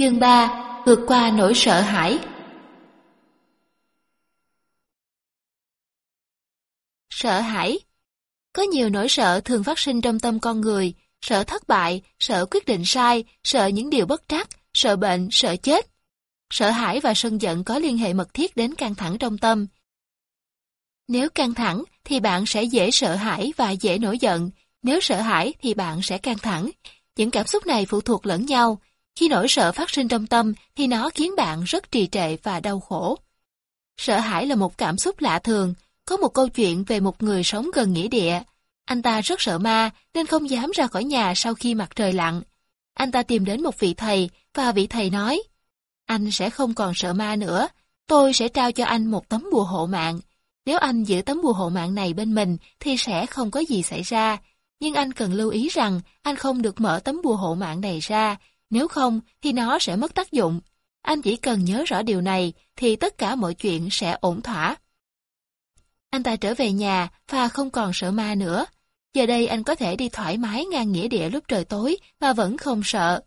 Chương 3 Vượt qua nỗi sợ hãi Sợ hãi Có nhiều nỗi sợ thường phát sinh trong tâm con người, sợ thất bại, sợ quyết định sai, sợ những điều bất trắc, sợ bệnh, sợ chết. Sợ hãi và sân giận có liên hệ mật thiết đến căng thẳng trong tâm. Nếu căng thẳng thì bạn sẽ dễ sợ hãi và dễ nổi giận, nếu sợ hãi thì bạn sẽ căng thẳng. Những cảm xúc này phụ thuộc lẫn nhau, khi nỗi sợ phát sinh trong tâm thì nó khiến bạn rất trì trệ và đau khổ. Sợ hãi là một cảm xúc lạ thường. Có một câu chuyện về một người sống gần nghĩa địa. Anh ta rất sợ ma nên không dám ra khỏi nhà sau khi mặt trời lặn. Anh ta tìm đến một vị thầy và vị thầy nói, Anh sẽ không còn sợ ma nữa. Tôi sẽ trao cho anh một tấm bùa hộ mạng. Nếu anh giữ tấm bùa hộ mạng này bên mình thì sẽ không có gì xảy ra. Nhưng anh cần lưu ý rằng anh không được mở tấm bùa hộ mạng này ra nếu không thì nó sẽ mất tác dụng. Anh chỉ cần nhớ rõ điều này thì tất cả mọi chuyện sẽ ổn thỏa. Anh ta trở về nhà và không còn sợ ma nữa. Giờ đây anh có thể đi thoải mái ngang nghĩa địa lúc trời tối mà vẫn không sợ.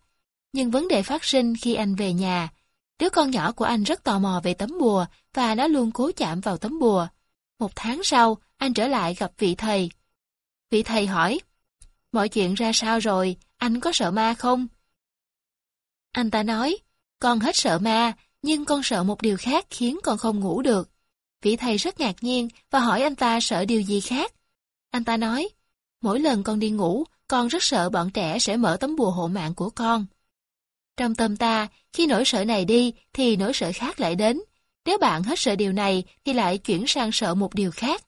Nhưng vấn đề phát sinh khi anh về nhà. Đứa con nhỏ của anh rất tò mò về tấm bùa và nó luôn cố chạm vào tấm bùa. Một tháng sau, anh trở lại gặp vị thầy. Vị thầy hỏi, mọi chuyện ra sao rồi, anh có sợ ma không? Anh ta nói, con hết sợ ma, nhưng con sợ một điều khác khiến con không ngủ được. Vị thầy rất ngạc nhiên và hỏi anh ta sợ điều gì khác. Anh ta nói, mỗi lần con đi ngủ, con rất sợ bọn trẻ sẽ mở tấm bùa hộ mạng của con. Trong tâm ta, khi nỗi sợ này đi thì nỗi sợ khác lại đến. Nếu bạn hết sợ điều này thì lại chuyển sang sợ một điều khác.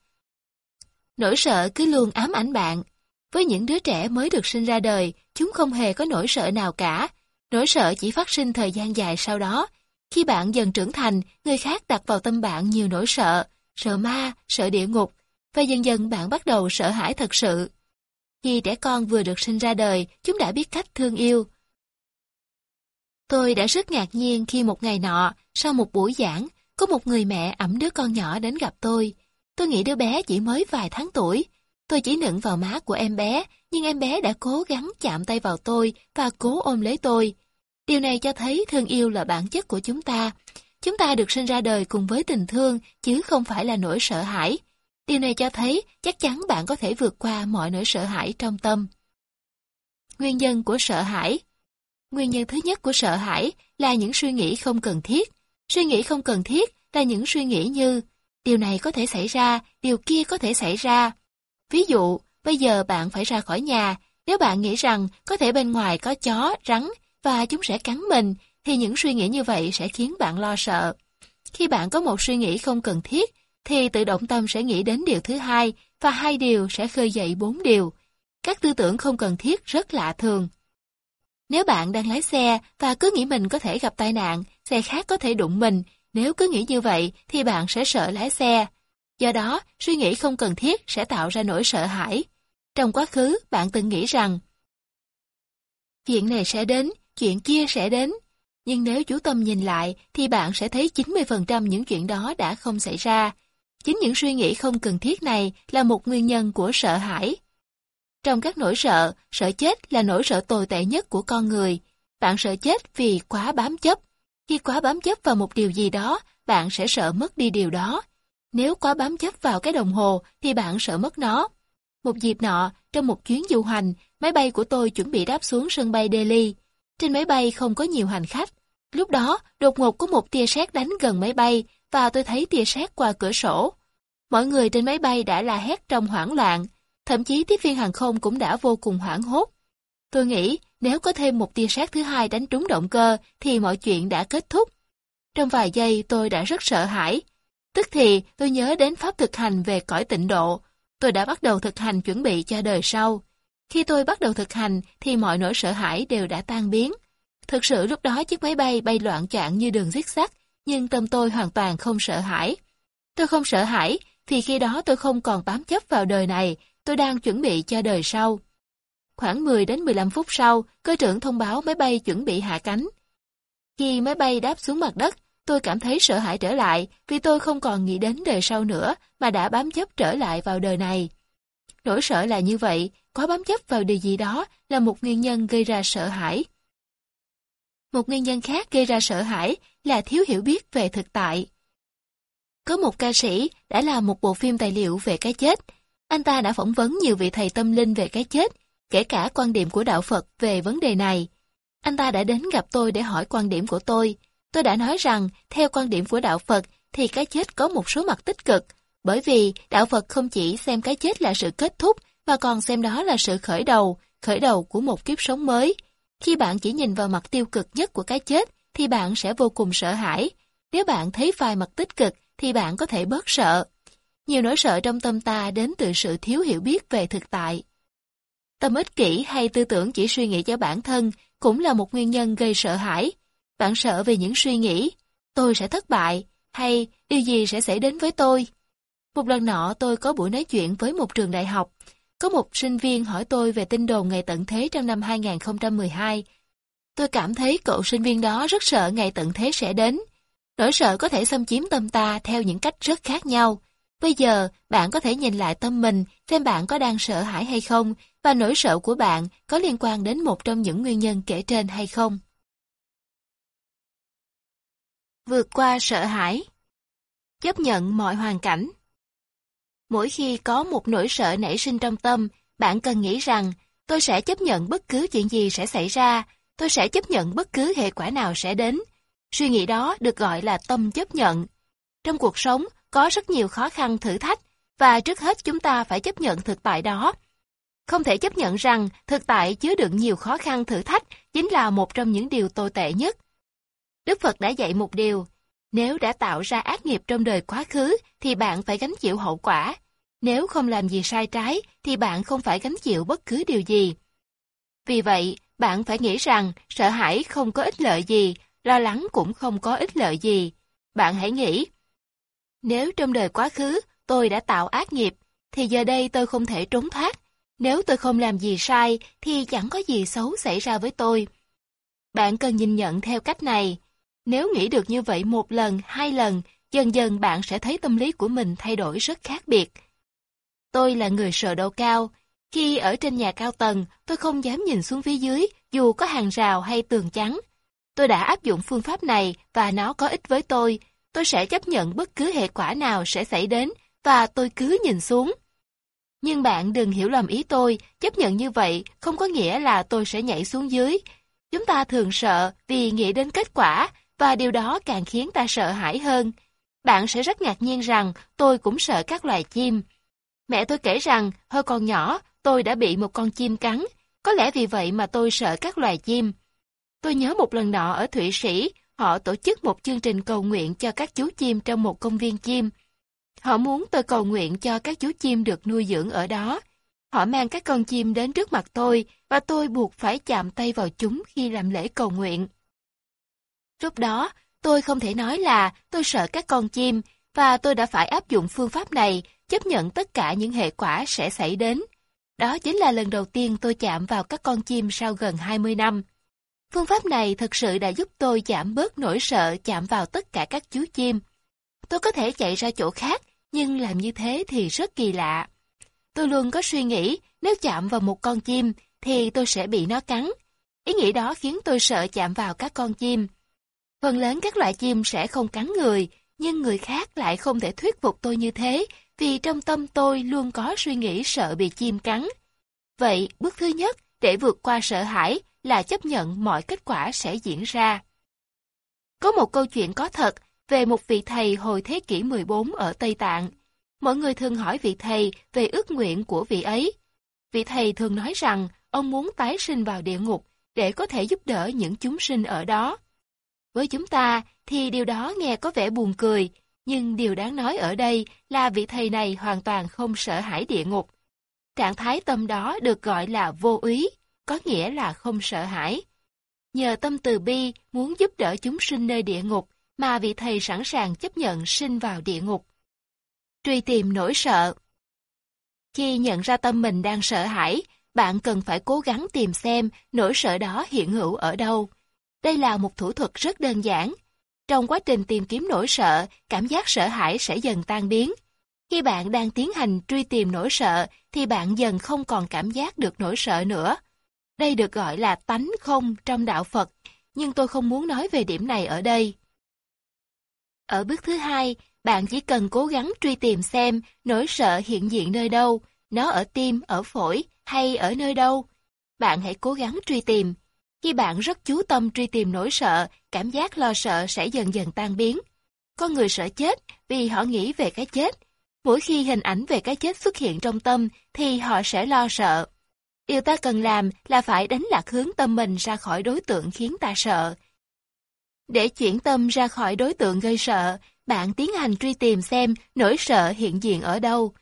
Nỗi sợ cứ luôn ám ảnh bạn. Với những đứa trẻ mới được sinh ra đời, chúng không hề có nỗi sợ nào cả, Nỗi sợ chỉ phát sinh thời gian dài sau đó. Khi bạn dần trưởng thành, người khác đặt vào tâm bạn nhiều nỗi sợ, sợ ma, sợ địa ngục, và dần dần bạn bắt đầu sợ hãi thật sự. Khi trẻ con vừa được sinh ra đời, chúng đã biết cách thương yêu. Tôi đã rất ngạc nhiên khi một ngày nọ, sau một buổi giảng, có một người mẹ ẵm đứa con nhỏ đến gặp tôi. Tôi nghĩ đứa bé chỉ mới vài tháng tuổi. Tôi chỉ nựng vào má của em bé, nhưng em bé đã cố gắng chạm tay vào tôi và cố ôm lấy tôi. Điều này cho thấy thương yêu là bản chất của chúng ta. Chúng ta được sinh ra đời cùng với tình thương, chứ không phải là nỗi sợ hãi. Điều này cho thấy chắc chắn bạn có thể vượt qua mọi nỗi sợ hãi trong tâm. Nguyên nhân của sợ hãi Nguyên nhân thứ nhất của sợ hãi là những suy nghĩ không cần thiết. Suy nghĩ không cần thiết là những suy nghĩ như điều này có thể xảy ra, điều kia có thể xảy ra. Ví dụ, bây giờ bạn phải ra khỏi nhà, nếu bạn nghĩ rằng có thể bên ngoài có chó, rắn và chúng sẽ cắn mình, thì những suy nghĩ như vậy sẽ khiến bạn lo sợ. Khi bạn có một suy nghĩ không cần thiết, thì tự động tâm sẽ nghĩ đến điều thứ hai, và hai điều sẽ khơi dậy bốn điều. Các tư tưởng không cần thiết rất lạ thường. Nếu bạn đang lái xe và cứ nghĩ mình có thể gặp tai nạn, xe khác có thể đụng mình, nếu cứ nghĩ như vậy thì bạn sẽ sợ lái xe. Do đó, suy nghĩ không cần thiết sẽ tạo ra nỗi sợ hãi. Trong quá khứ, bạn từng nghĩ rằng chuyện này sẽ đến, chuyện kia sẽ đến. Nhưng nếu chú tâm nhìn lại thì bạn sẽ thấy 90% những chuyện đó đã không xảy ra. Chính những suy nghĩ không cần thiết này là một nguyên nhân của sợ hãi. Trong các nỗi sợ, sợ chết là nỗi sợ tồi tệ nhất của con người. Bạn sợ chết vì quá bám chấp. Khi quá bám chấp vào một điều gì đó, bạn sẽ sợ mất đi điều đó. Nếu quá bám chấp vào cái đồng hồ thì bạn sợ mất nó. Một dịp nọ, trong một chuyến du hành, máy bay của tôi chuẩn bị đáp xuống sân bay Delhi. Trên máy bay không có nhiều hành khách. Lúc đó, đột ngột có một tia sét đánh gần máy bay và tôi thấy tia sét qua cửa sổ. Mọi người trên máy bay đã la hét trong hoảng loạn, thậm chí tiếp viên hàng không cũng đã vô cùng hoảng hốt. Tôi nghĩ nếu có thêm một tia sét thứ hai đánh trúng động cơ thì mọi chuyện đã kết thúc. Trong vài giây tôi đã rất sợ hãi. Tức thì tôi nhớ đến pháp thực hành về cõi tịnh độ. Tôi đã bắt đầu thực hành chuẩn bị cho đời sau. Khi tôi bắt đầu thực hành thì mọi nỗi sợ hãi đều đã tan biến. Thực sự lúc đó chiếc máy bay bay loạn trạng như đường giết sắt, nhưng tâm tôi hoàn toàn không sợ hãi. Tôi không sợ hãi vì khi đó tôi không còn bám chấp vào đời này, tôi đang chuẩn bị cho đời sau. Khoảng 10 đến 15 phút sau, cơ trưởng thông báo máy bay chuẩn bị hạ cánh. Khi máy bay đáp xuống mặt đất, tôi cảm thấy sợ hãi trở lại vì tôi không còn nghĩ đến đời sau nữa mà đã bám chấp trở lại vào đời này. Nỗi sợ là như vậy, quá bám chấp vào điều gì đó là một nguyên nhân gây ra sợ hãi. Một nguyên nhân khác gây ra sợ hãi là thiếu hiểu biết về thực tại. Có một ca sĩ đã làm một bộ phim tài liệu về cái chết. Anh ta đã phỏng vấn nhiều vị thầy tâm linh về cái chết, kể cả quan điểm của đạo Phật về vấn đề này. Anh ta đã đến gặp tôi để hỏi quan điểm của tôi. Tôi đã nói rằng, theo quan điểm của đạo Phật, thì cái chết có một số mặt tích cực, bởi vì đạo Phật không chỉ xem cái chết là sự kết thúc, mà còn xem đó là sự khởi đầu, khởi đầu của một kiếp sống mới. Khi bạn chỉ nhìn vào mặt tiêu cực nhất của cái chết, thì bạn sẽ vô cùng sợ hãi. Nếu bạn thấy vài mặt tích cực, thì bạn có thể bớt sợ. Nhiều nỗi sợ trong tâm ta đến từ sự thiếu hiểu biết về thực tại. Tâm ích kỷ hay tư tưởng chỉ suy nghĩ cho bản thân cũng là một nguyên nhân gây sợ hãi. Bạn sợ về những suy nghĩ, tôi sẽ thất bại, hay điều gì sẽ xảy đến với tôi. Một lần nọ tôi có buổi nói chuyện với một trường đại học. Có một sinh viên hỏi tôi về tin đồn ngày tận thế trong năm 2012. Tôi cảm thấy cậu sinh viên đó rất sợ ngày tận thế sẽ đến. Nỗi sợ có thể xâm chiếm tâm ta theo những cách rất khác nhau. Bây giờ, bạn có thể nhìn lại tâm mình xem bạn có đang sợ hãi hay không và nỗi sợ của bạn có liên quan đến một trong những nguyên nhân kể trên hay không. Vượt qua sợ hãi Chấp nhận mọi hoàn cảnh Mỗi khi có một nỗi sợ nảy sinh trong tâm, bạn cần nghĩ rằng tôi sẽ chấp nhận bất cứ chuyện gì sẽ xảy ra, tôi sẽ chấp nhận bất cứ hệ quả nào sẽ đến. Suy nghĩ đó được gọi là tâm chấp nhận. Trong cuộc sống, có rất nhiều khó khăn thử thách, và trước hết chúng ta phải chấp nhận thực tại đó. Không thể chấp nhận rằng thực tại chứa đựng nhiều khó khăn thử thách chính là một trong những điều tồi tệ nhất. Đức Phật đã dạy một điều, nếu đã tạo ra ác nghiệp trong đời quá khứ thì bạn phải gánh chịu hậu quả. Nếu không làm gì sai trái thì bạn không phải gánh chịu bất cứ điều gì. Vì vậy, bạn phải nghĩ rằng sợ hãi không có ích lợi gì, lo lắng cũng không có ích lợi gì. Bạn hãy nghĩ, nếu trong đời quá khứ tôi đã tạo ác nghiệp, thì giờ đây tôi không thể trốn thoát. Nếu tôi không làm gì sai, thì chẳng có gì xấu xảy ra với tôi. Bạn cần nhìn nhận theo cách này. Nếu nghĩ được như vậy một lần, hai lần, dần dần bạn sẽ thấy tâm lý của mình thay đổi rất khác biệt. Tôi là người sợ độ cao. Khi ở trên nhà cao tầng, tôi không dám nhìn xuống phía dưới, dù có hàng rào hay tường trắng. Tôi đã áp dụng phương pháp này và nó có ích với tôi. Tôi sẽ chấp nhận bất cứ hệ quả nào sẽ xảy đến và tôi cứ nhìn xuống. Nhưng bạn đừng hiểu lầm ý tôi, chấp nhận như vậy không có nghĩa là tôi sẽ nhảy xuống dưới. Chúng ta thường sợ vì nghĩ đến kết quả và điều đó càng khiến ta sợ hãi hơn. Bạn sẽ rất ngạc nhiên rằng tôi cũng sợ các loài chim. Mẹ tôi kể rằng hồi còn nhỏ tôi đã bị một con chim cắn, có lẽ vì vậy mà tôi sợ các loài chim. Tôi nhớ một lần nọ ở Thụy Sĩ, họ tổ chức một chương trình cầu nguyện cho các chú chim trong một công viên chim. Họ muốn tôi cầu nguyện cho các chú chim được nuôi dưỡng ở đó. Họ mang các con chim đến trước mặt tôi và tôi buộc phải chạm tay vào chúng khi làm lễ cầu nguyện. Lúc đó, tôi không thể nói là tôi sợ các con chim và tôi đã phải áp dụng phương pháp này, chấp nhận tất cả những hệ quả sẽ xảy đến. Đó chính là lần đầu tiên tôi chạm vào các con chim sau gần 20 năm. Phương pháp này thực sự đã giúp tôi giảm bớt nỗi sợ chạm vào tất cả các chú chim. Tôi có thể chạy ra chỗ khác, nhưng làm như thế thì rất kỳ lạ. Tôi luôn có suy nghĩ, nếu chạm vào một con chim, thì tôi sẽ bị nó cắn. Ý nghĩ đó khiến tôi sợ chạm vào các con chim. Phần lớn các loại chim sẽ không cắn người, nhưng người khác lại không thể thuyết phục tôi như thế, vì trong tâm tôi luôn có suy nghĩ sợ bị chim cắn. Vậy, bước thứ nhất để vượt qua sợ hãi là chấp nhận mọi kết quả sẽ diễn ra. Có một câu chuyện có thật về một vị thầy hồi thế kỷ 14 ở Tây Tạng. Mọi người thường hỏi vị thầy về ước nguyện của vị ấy. Vị thầy thường nói rằng ông muốn tái sinh vào địa ngục để có thể giúp đỡ những chúng sinh ở đó. Với chúng ta thì điều đó nghe có vẻ buồn cười, nhưng điều đáng nói ở đây là vị thầy này hoàn toàn không sợ hãi địa ngục. Trạng thái tâm đó được gọi là vô úy, có nghĩa là không sợ hãi. Nhờ tâm từ bi muốn giúp đỡ chúng sinh nơi địa ngục mà vị thầy sẵn sàng chấp nhận sinh vào địa ngục. Truy tìm nỗi sợ Khi nhận ra tâm mình đang sợ hãi, bạn cần phải cố gắng tìm xem nỗi sợ đó hiện hữu ở đâu. Đây là một thủ thuật rất đơn giản. Trong quá trình tìm kiếm nỗi sợ, cảm giác sợ hãi sẽ dần tan biến. Khi bạn đang tiến hành truy tìm nỗi sợ, thì bạn dần không còn cảm giác được nỗi sợ nữa. Đây được gọi là tánh không trong đạo Phật. nhưng tôi không muốn nói về điểm này ở đây. Ở bước thứ hai, bạn chỉ cần cố gắng truy tìm xem nỗi sợ hiện diện nơi đâu, nó ở tim, ở phổi hay ở nơi đâu. Bạn hãy cố gắng truy tìm. Khi bạn rất chú tâm truy tìm nỗi sợ, cảm giác lo sợ sẽ dần dần tan biến. Con người sợ chết vì họ nghĩ về cái chết. Mỗi khi hình ảnh về cái chết xuất hiện trong tâm thì họ sẽ lo sợ. Điều ta cần làm là phải đánh lạc hướng tâm mình ra khỏi đối tượng khiến ta sợ. Để chuyển tâm ra khỏi đối tượng gây sợ, bạn tiến hành truy tìm xem nỗi sợ hiện diện ở đâu.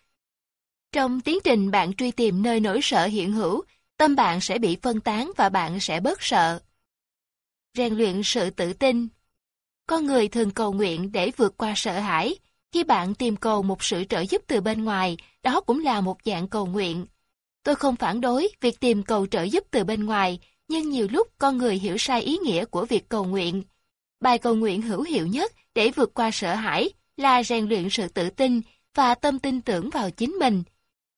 Trong tiến trình bạn truy tìm nơi nỗi sợ hiện hữu, tâm bạn sẽ bị phân tán và bạn sẽ bớt sợ. Rèn luyện sự tự tin Con người thường cầu nguyện để vượt qua sợ hãi. Khi bạn tìm cầu một sự trợ giúp từ bên ngoài, đó cũng là một dạng cầu nguyện. Tôi không phản đối việc tìm cầu trợ giúp từ bên ngoài, nhưng nhiều lúc con người hiểu sai ý nghĩa của việc cầu nguyện. Bài cầu nguyện hữu hiệu nhất để vượt qua sợ hãi là rèn luyện sự tự tin và tâm tin tưởng vào chính mình.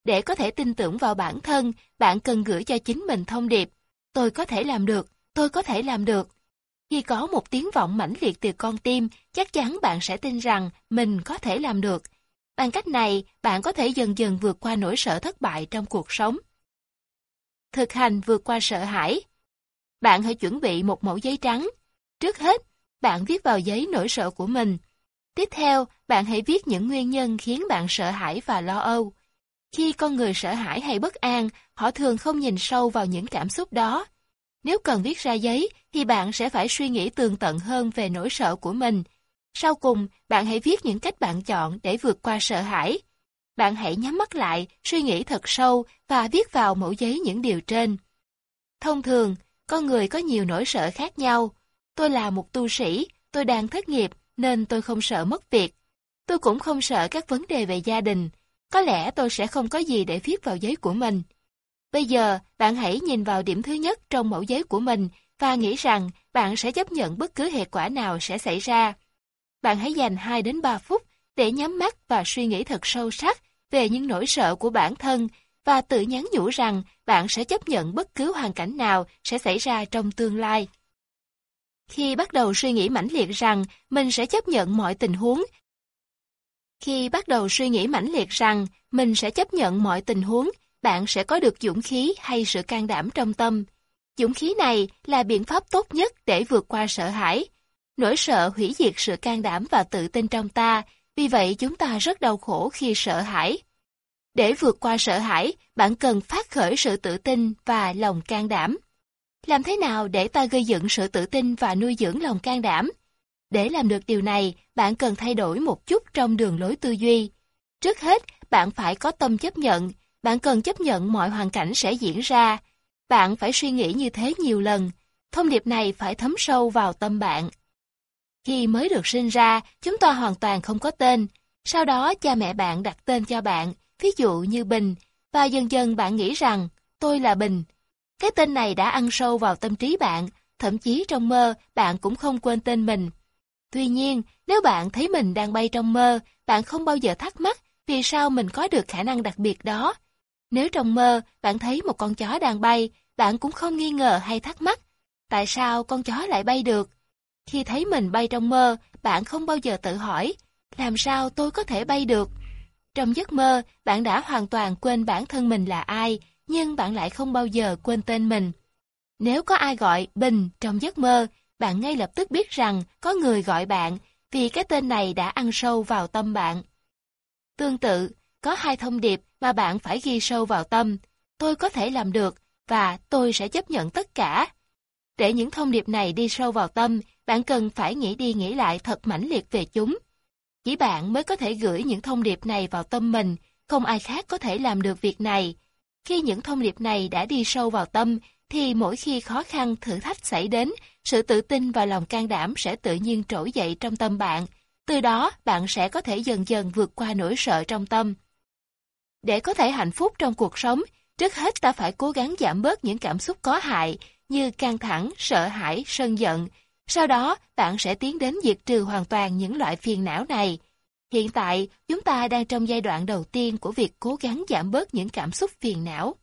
Để có thể tin tưởng vào bản thân, bạn cần gửi cho chính mình thông điệp. Tôi có thể làm được, tôi có thể làm được. Khi có một tiếng vọng mãnh liệt từ con tim, chắc chắn bạn sẽ tin rằng mình có thể làm được. Bằng cách này, bạn có thể dần dần vượt qua nỗi sợ thất bại trong cuộc sống. Thực hành vượt qua sợ hãi Bạn hãy chuẩn bị một mẫu giấy trắng. Trước hết, bạn viết vào giấy nỗi sợ của mình. Tiếp theo, bạn hãy viết những nguyên nhân khiến bạn sợ hãi và lo âu. Khi con người sợ hãi hay bất an, họ thường không nhìn sâu vào những cảm xúc đó. Nếu cần viết ra giấy, thì bạn sẽ phải suy nghĩ tường tận hơn về nỗi sợ của mình. Sau cùng, bạn hãy viết những cách bạn chọn để vượt qua sợ hãi. Bạn hãy nhắm mắt lại, suy nghĩ thật sâu và viết vào mẫu giấy những điều trên. Thông thường, con người có nhiều nỗi sợ khác nhau. Tôi là một tu sĩ, tôi đang thất nghiệp nên tôi không sợ mất việc. Tôi cũng không sợ các vấn đề về gia đình. Có lẽ tôi sẽ không có gì để viết vào giấy của mình. Bây giờ, bạn hãy nhìn vào điểm thứ nhất trong mẫu giấy của mình và nghĩ rằng bạn sẽ chấp nhận bất cứ hệ quả nào sẽ xảy ra. Bạn hãy dành 2 đến 3 phút để nhắm mắt và suy nghĩ thật sâu sắc về những nỗi sợ của bản thân và tự nhắn nhủ rằng bạn sẽ chấp nhận bất cứ hoàn cảnh nào sẽ xảy ra trong tương lai. Khi bắt đầu suy nghĩ mãnh liệt rằng mình sẽ chấp nhận mọi tình huống, khi bắt đầu suy nghĩ mãnh liệt rằng mình sẽ chấp nhận mọi tình huống, bạn sẽ có được dũng khí hay sự can đảm trong tâm. Dũng khí này là biện pháp tốt nhất để vượt qua sợ hãi. Nỗi sợ hủy diệt sự can đảm và tự tin trong ta, vì vậy chúng ta rất đau khổ khi sợ hãi. Để vượt qua sợ hãi, bạn cần phát khởi sự tự tin và lòng can đảm. Làm thế nào để ta gây dựng sự tự tin và nuôi dưỡng lòng can đảm? Để làm được điều này, bạn cần thay đổi một chút trong đường lối tư duy. Trước hết, bạn phải có tâm chấp nhận. Bạn cần chấp nhận mọi hoàn cảnh sẽ diễn ra. Bạn phải suy nghĩ như thế nhiều lần. Thông điệp này phải thấm sâu vào tâm bạn. Khi mới được sinh ra, chúng ta hoàn toàn không có tên. Sau đó cha mẹ bạn đặt tên cho bạn, ví dụ như Bình, và dần dần bạn nghĩ rằng, tôi là Bình. Cái tên này đã ăn sâu vào tâm trí bạn, thậm chí trong mơ bạn cũng không quên tên mình. Tuy nhiên, nếu bạn thấy mình đang bay trong mơ, bạn không bao giờ thắc mắc vì sao mình có được khả năng đặc biệt đó. Nếu trong mơ bạn thấy một con chó đang bay, bạn cũng không nghi ngờ hay thắc mắc. Tại sao con chó lại bay được? Khi thấy mình bay trong mơ, bạn không bao giờ tự hỏi, làm sao tôi có thể bay được? Trong giấc mơ, bạn đã hoàn toàn quên bản thân mình là ai, nhưng bạn lại không bao giờ quên tên mình. Nếu có ai gọi Bình trong giấc mơ, bạn ngay lập tức biết rằng có người gọi bạn vì cái tên này đã ăn sâu vào tâm bạn. Tương tự, có hai thông điệp mà bạn phải ghi sâu vào tâm. Tôi có thể làm được và tôi sẽ chấp nhận tất cả. Để những thông điệp này đi sâu vào tâm, bạn cần phải nghĩ đi nghĩ lại thật mãnh liệt về chúng. Chỉ bạn mới có thể gửi những thông điệp này vào tâm mình, không ai khác có thể làm được việc này. Khi những thông điệp này đã đi sâu vào tâm, thì mỗi khi khó khăn thử thách xảy đến, sự tự tin và lòng can đảm sẽ tự nhiên trỗi dậy trong tâm bạn. Từ đó, bạn sẽ có thể dần dần vượt qua nỗi sợ trong tâm. Để có thể hạnh phúc trong cuộc sống, trước hết ta phải cố gắng giảm bớt những cảm xúc có hại như căng thẳng, sợ hãi, sân giận. Sau đó, bạn sẽ tiến đến diệt trừ hoàn toàn những loại phiền não này. Hiện tại, chúng ta đang trong giai đoạn đầu tiên của việc cố gắng giảm bớt những cảm xúc phiền não.